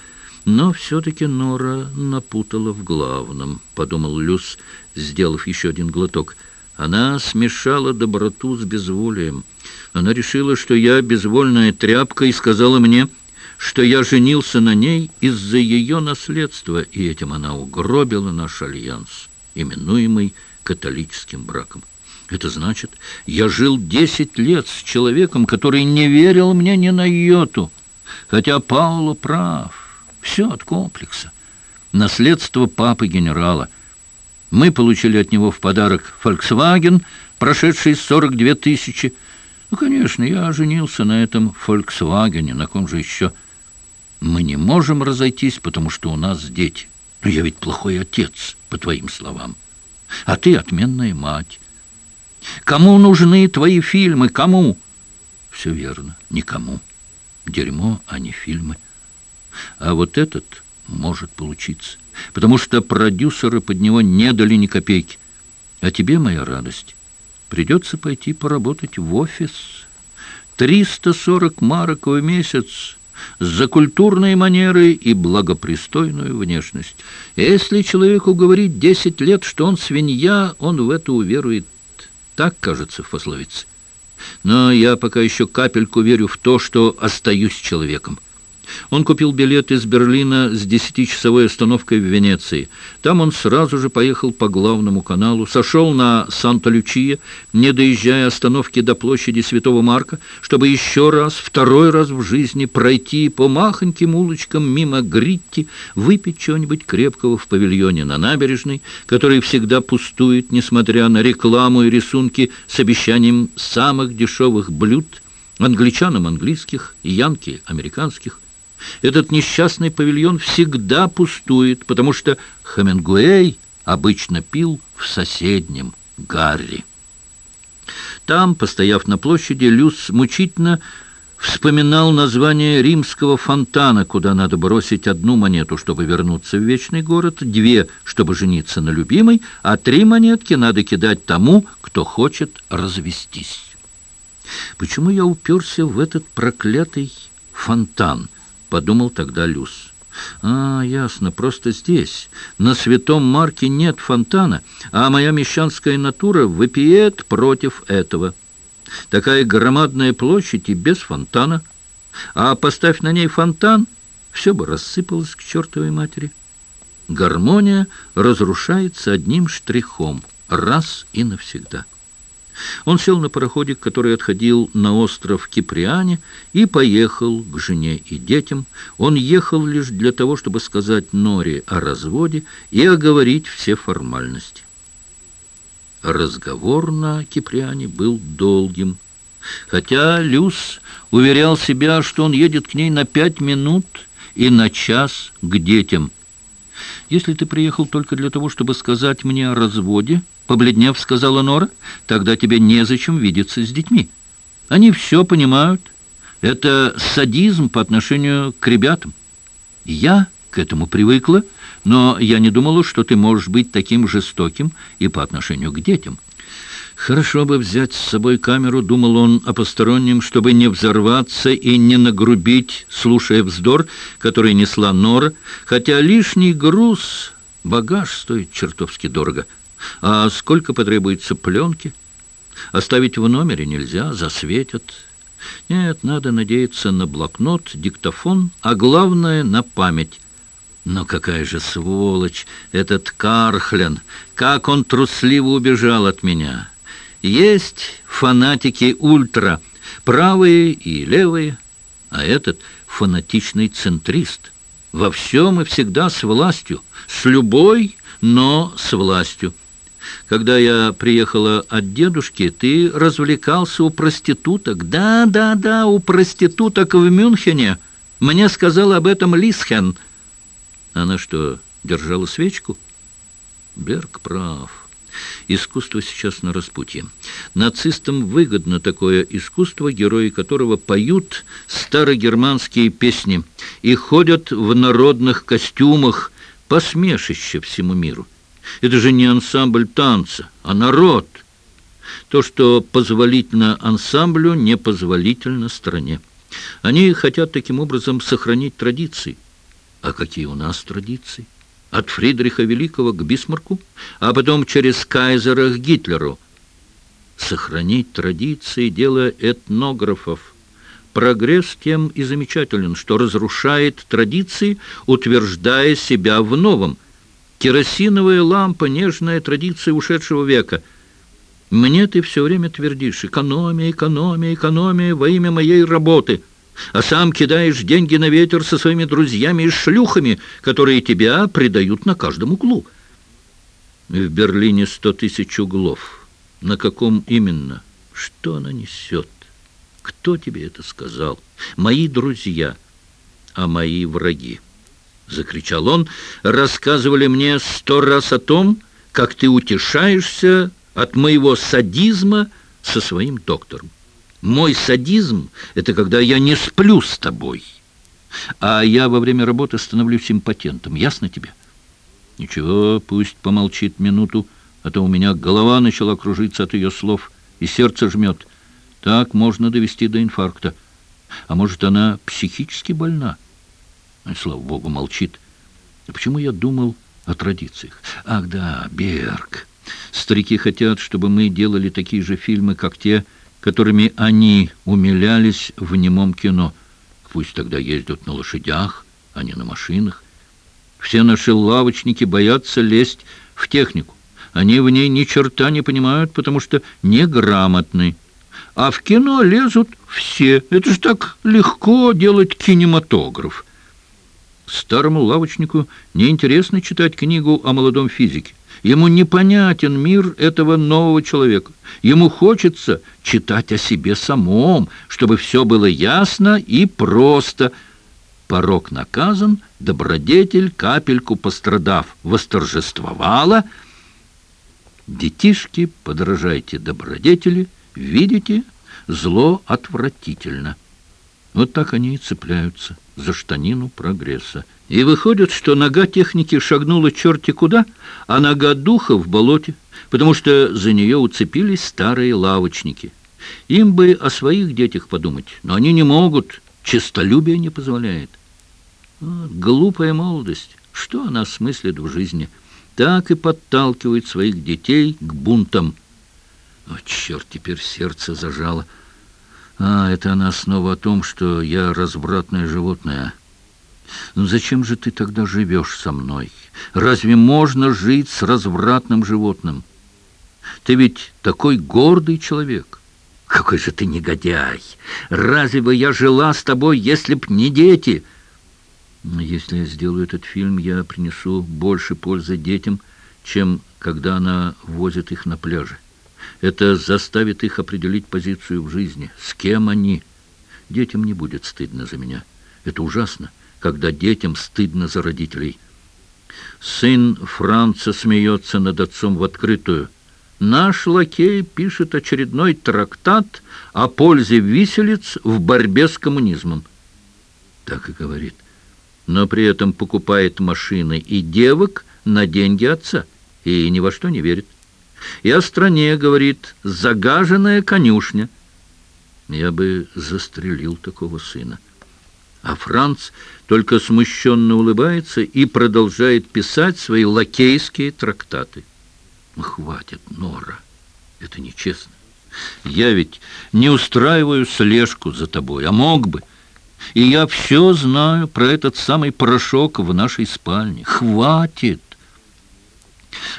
S1: но все-таки Нора напутала в главном, подумал Люс, сделав еще один глоток. Она смешала доброту с безволием. Она решила, что я безвольная тряпка, и сказала мне, что я женился на ней из-за ее наследства, и этим она угробила наш альянс, именуемый католическим браком. Это значит, я жил десять лет с человеком, который не верил мне ни на йоту, хотя Пауло прав. Все от комплекса. Наследство папы генерала. Мы получили от него в подарок «Фольксваген», прошедший 42 тысячи. Ну, конечно, я женился на этом «Фольксвагене», на ком же еще. Мы не можем разойтись, потому что у нас дети. Но я ведь плохой отец, по твоим словам. А ты отменная мать. Кому нужны твои фильмы? Кому? Все верно, никому. Дерьмо, а не фильмы. А вот этот может получиться, потому что продюсеры под него не дали ни копейки. А тебе, моя радость, придется пойти поработать в офис. 340 марок в месяц. За культурные манеры и благопристойную внешность. Если человеку говорить десять лет, что он свинья, он в это уверует. Так, кажется, в пословице. Но я пока еще капельку верю в то, что остаюсь человеком. Он купил билет из Берлина с десятичасовой остановкой в Венеции. Там он сразу же поехал по главному каналу, сошел на Санта-Лючия, не доезжая остановки до площади Святого Марка, чтобы еще раз, второй раз в жизни пройти по махоньким улочкам мимо Гритти, выпить чего-нибудь крепкого в павильоне на набережной, который всегда пустует, несмотря на рекламу и рисунки с обещанием самых дешевых блюд, англичанам английских, янки американских. Этот несчастный павильон всегда пустует, потому что Хемингуэй обычно пил в соседнем Гарри. Там, постояв на площади, Люс мучительно вспоминал название римского фонтана, куда надо бросить одну монету, чтобы вернуться в вечный город, две, чтобы жениться на любимой, а три монетки надо кидать тому, кто хочет развестись. Почему я уперся в этот проклятый фонтан — подумал тогда Люс. «А, ясно, просто здесь, на Святом Марке нет фонтана, а моя мещанская натура выпиет против этого. Такая громадная площадь и без фонтана. А поставь на ней фонтан, все бы рассыпалось к чертовой матери. Гармония разрушается одним штрихом, раз и навсегда». Он сел на пароходик, который отходил на остров Киприане, и поехал к жене и детям. Он ехал лишь для того, чтобы сказать Норе о разводе и оговорить все формальности. Разговор на Киприане был долгим. Хотя Люс уверял себя, что он едет к ней на пять минут и на час к детям. «Если ты приехал только для того, чтобы сказать мне о разводе...» Побледнев, сказала Нора, тогда тебе незачем видеться с детьми. Они все понимают. Это садизм по отношению к ребятам. Я к этому привыкла, но я не думала, что ты можешь быть таким жестоким и по отношению к детям. Хорошо бы взять с собой камеру, думал он о постороннем, чтобы не взорваться и не нагрубить, слушая вздор, который несла Нора, хотя лишний груз, багаж стоит чертовски дорого. А сколько потребуется пленки? Оставить в номере нельзя, засветят. Нет, надо надеяться на блокнот, диктофон, а главное — на память. Но какая же сволочь этот Кархлен! Как он трусливо убежал от меня! Есть фанатики ультра, правые и левые, а этот фанатичный центрист. Во всем и всегда с властью, с любой, но с властью. Когда я приехала от дедушки, ты развлекался у проституток. Да, да, да, у проституток в Мюнхене. Мне сказал об этом Лисхен. Она что, держала свечку? Берг прав. Искусство сейчас на распутье. Нацистам выгодно такое искусство, герои которого поют старогерманские песни и ходят в народных костюмах, посмешище всему миру. Это же не ансамбль танца, а народ. То, что позволительно ансамблю, непозволительно стране. Они хотят таким образом сохранить традиции. А какие у нас традиции? От Фридриха Великого к Бисмарку, а потом через Кайзера к Гитлеру. Сохранить традиции – дело этнографов. Прогресс тем и замечателен, что разрушает традиции, утверждая себя в новом – Керосиновая лампа — нежная традиция ушедшего века. Мне ты все время твердишь «экономия, экономия, экономия во имя моей работы», а сам кидаешь деньги на ветер со своими друзьями и шлюхами, которые тебя предают на каждом углу. В Берлине сто тысяч углов. На каком именно? Что она несет? Кто тебе это сказал? Мои друзья, а мои враги. — закричал он, — рассказывали мне сто раз о том, как ты утешаешься от моего садизма со своим доктором. Мой садизм — это когда я не сплю с тобой, а я во время работы становлюсь импотентом. Ясно тебе? Ничего, пусть помолчит минуту, а то у меня голова начала кружиться от ее слов, и сердце жмет. Так можно довести до инфаркта. А может, она психически больна? Слава богу, молчит. Почему я думал о традициях? Ах да, Берг. Старики хотят, чтобы мы делали такие же фильмы, как те, которыми они умилялись в немом кино. Пусть тогда ездят на лошадях, а не на машинах. Все наши лавочники боятся лезть в технику. Они в ней ни черта не понимают, потому что неграмотны. А в кино лезут все. Это же так легко делать кинематограф. Старому лавочнику неинтересно читать книгу о молодом физике. Ему непонятен мир этого нового человека. Ему хочется читать о себе самом, чтобы все было ясно и просто. Порог наказан, добродетель, капельку пострадав, восторжествовала. Детишки, подражайте добродетели, видите, зло отвратительно. Вот так они и цепляются за штанину прогресса. И выходит, что нога техники шагнула черти куда, а нога духа в болоте, потому что за нее уцепились старые лавочники. Им бы о своих детях подумать, но они не могут, честолюбие не позволяет. Вот, глупая молодость, что она смыслит в жизни? Так и подталкивает своих детей к бунтам. О, черт, теперь сердце зажало. А, это она снова о том, что я развратное животное. Ну зачем же ты тогда живешь со мной? Разве можно жить с развратным животным? Ты ведь такой гордый человек. Какой же ты негодяй! Разве бы я жила с тобой, если б не дети? Если я сделаю этот фильм, я принесу больше пользы детям, чем когда она возит их на пляже. Это заставит их определить позицию в жизни. С кем они? Детям не будет стыдно за меня. Это ужасно, когда детям стыдно за родителей. Сын Франца смеется над отцом в открытую. Наш лакей пишет очередной трактат о пользе виселиц в борьбе с коммунизмом. Так и говорит. Но при этом покупает машины и девок на деньги отца и ни во что не верит. И о стране, говорит, загаженная конюшня. Я бы застрелил такого сына. А Франц только смущенно улыбается и продолжает писать свои лакейские трактаты. Ну, хватит, Нора, это нечестно. Я ведь не устраиваю слежку за тобой, а мог бы. И я все знаю про этот самый порошок в нашей спальне. Хватит.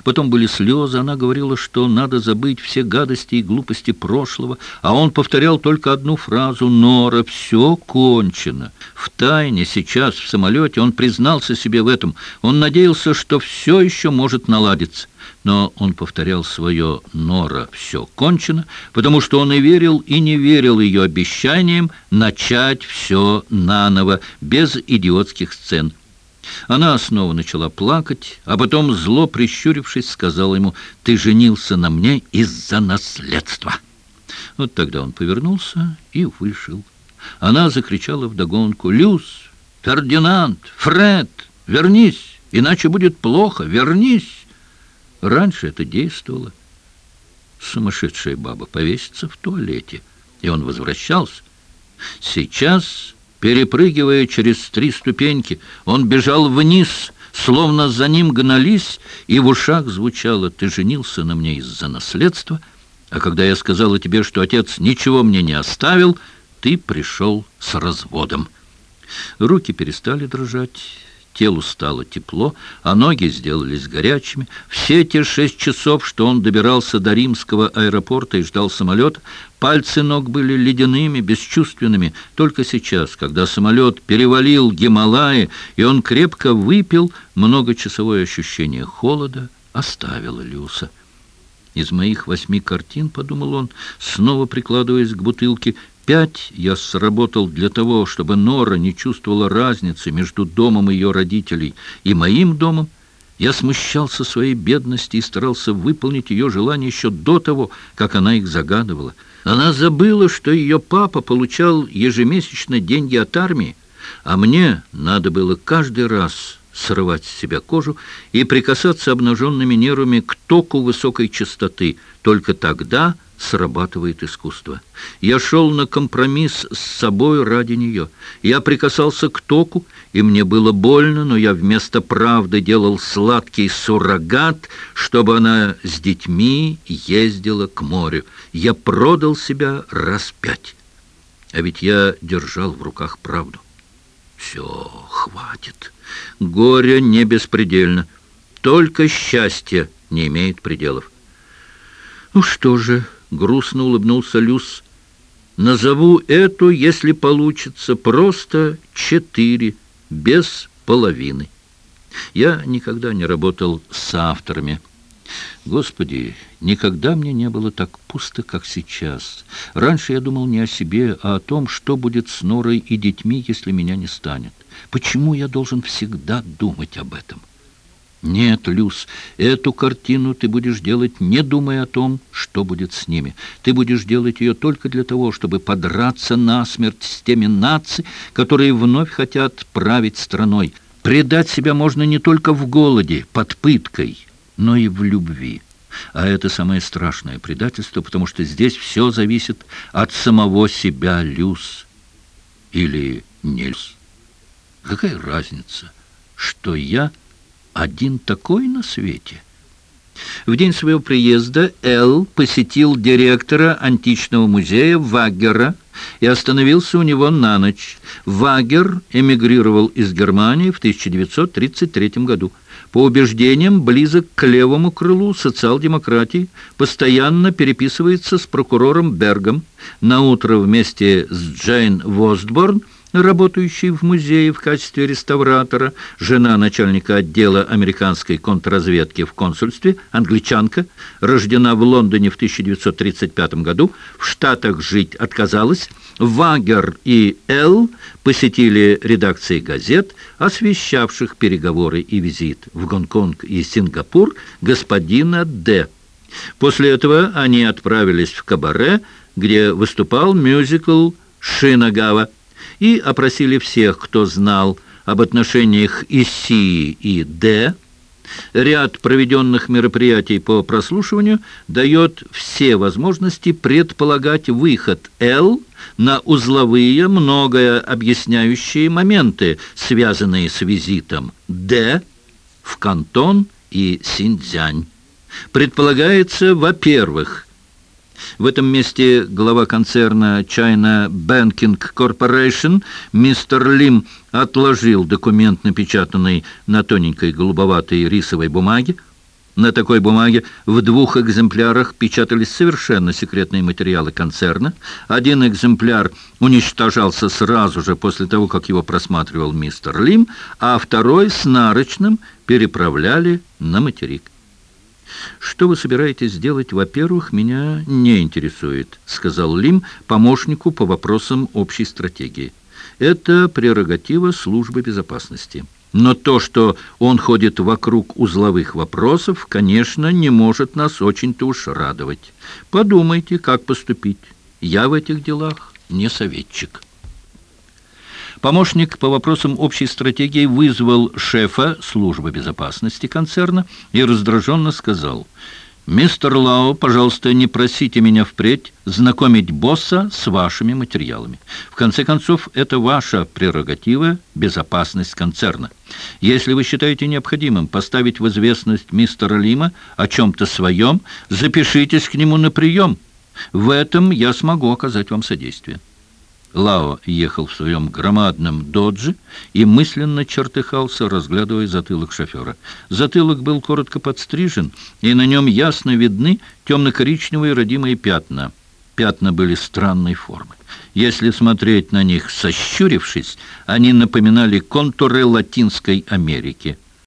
S1: Потом были слезы, она говорила, что надо забыть все гадости и глупости прошлого, а он повторял только одну фразу «Нора, все кончено». В тайне сейчас в самолете он признался себе в этом. Он надеялся, что все еще может наладиться. Но он повторял свое «Нора, все кончено», потому что он и верил, и не верил ее обещаниям начать все наново, без идиотских сцен. Она снова начала плакать, а потом, зло прищурившись, сказала ему, «Ты женился на мне из-за наследства». Вот тогда он повернулся и вышел. Она закричала вдогонку, «Люс, Фердинанд, Фред, вернись, иначе будет плохо, вернись!» Раньше это действовало. Сумасшедшая баба повесится в туалете, и он возвращался. Сейчас Перепрыгивая через три ступеньки, он бежал вниз, словно за ним гнались, и в ушах звучало «Ты женился на мне из-за наследства, а когда я сказала тебе, что отец ничего мне не оставил, ты пришел с разводом». Руки перестали дрожать, телу стало тепло, а ноги сделались горячими. Все те шесть часов, что он добирался до римского аэропорта и ждал самолет, пальцы ног были ледяными, бесчувственными. Только сейчас, когда самолет перевалил Гималаи, и он крепко выпил, многочасовое ощущение холода оставило Люса. Из моих восьми картин, подумал он, снова прикладываясь к бутылке, Пять я сработал для того, чтобы Нора не чувствовала разницы между домом ее родителей и моим домом. Я смущался своей бедности и старался выполнить ее желания еще до того, как она их загадывала. Она забыла, что ее папа получал ежемесячно деньги от армии, а мне надо было каждый раз срывать с себя кожу и прикасаться обнаженными нервами к току высокой частоты. Только тогда срабатывает искусство. Я шел на компромисс с собой ради нее. Я прикасался к току, и мне было больно, но я вместо правды делал сладкий суррогат, чтобы она с детьми ездила к морю. Я продал себя раз пять. А ведь я держал в руках правду. Все, хватит. Горе не беспредельно. Только счастье не имеет пределов. Ну что же, грустно улыбнулся Люс, назову эту, если получится, просто четыре, без половины. Я никогда не работал с авторами. Господи, никогда мне не было так пусто, как сейчас. Раньше я думал не о себе, а о том, что будет с Норой и детьми, если меня не станет. Почему я должен всегда думать об этом? Нет, Люс, эту картину ты будешь делать, не думая о том, что будет с ними. Ты будешь делать ее только для того, чтобы подраться насмерть с теми наци, которые вновь хотят править страной. Предать себя можно не только в голоде, под пыткой, но и в любви. А это самое страшное предательство, потому что здесь все зависит от самого себя, Люс. Или не. Какая разница, что я один такой на свете? В день своего приезда Эл посетил директора античного музея Ваггера и остановился у него на ночь. Вагер эмигрировал из Германии в 1933 году. По убеждениям, близок к левому крылу социал-демократии, постоянно переписывается с прокурором Бергом. На утро вместе с Джейн Востборн работающий в музее в качестве реставратора, жена начальника отдела американской контрразведки в консульстве, англичанка, рождена в Лондоне в 1935 году, в Штатах жить отказалась, Вагер и Эл посетили редакции газет, освещавших переговоры и визит в Гонконг и Сингапур господина Д. После этого они отправились в кабаре, где выступал мюзикл «Шинагава», и опросили всех, кто знал об отношениях ИСИ и Д. Ряд проведенных мероприятий по прослушиванию дает все возможности предполагать выход Л на узловые, многое объясняющие моменты, связанные с визитом Д в Кантон и Синьцзянь. Предполагается, во-первых, в этом месте глава концерна China Banking Corporation мистер Лим отложил документ, напечатанный на тоненькой голубоватой рисовой бумаге. На такой бумаге в двух экземплярах печатались совершенно секретные материалы концерна. Один экземпляр уничтожался сразу же после того, как его просматривал мистер Лим, а второй с нарочным переправляли на материк. «Что вы собираетесь делать, во-первых, меня не интересует», сказал Лим помощнику по вопросам общей стратегии. «Это прерогатива службы безопасности». Но то, что он ходит вокруг узловых вопросов, конечно, не может нас очень-то уж радовать. Подумайте, как поступить. Я в этих делах не советчик». Помощник по вопросам общей стратегии вызвал шефа службы безопасности концерна и раздраженно сказал, «Мистер Лао, пожалуйста, не просите меня впредь знакомить босса с вашими материалами. В конце концов, это ваша прерогатива – безопасность концерна. Если вы считаете необходимым поставить в известность мистера Лима о чем-то своем, запишитесь к нему на прием. В этом я смогу оказать вам содействие». Лао ехал в своем громадном додже и мысленно чертыхался, разглядывая затылок шофера. Затылок был коротко подстрижен, и на нем ясно видны темно-коричневые родимые пятна. Пятна были странной формы. Если смотреть на них сощурившись, они напоминали контуры Латинской Америки –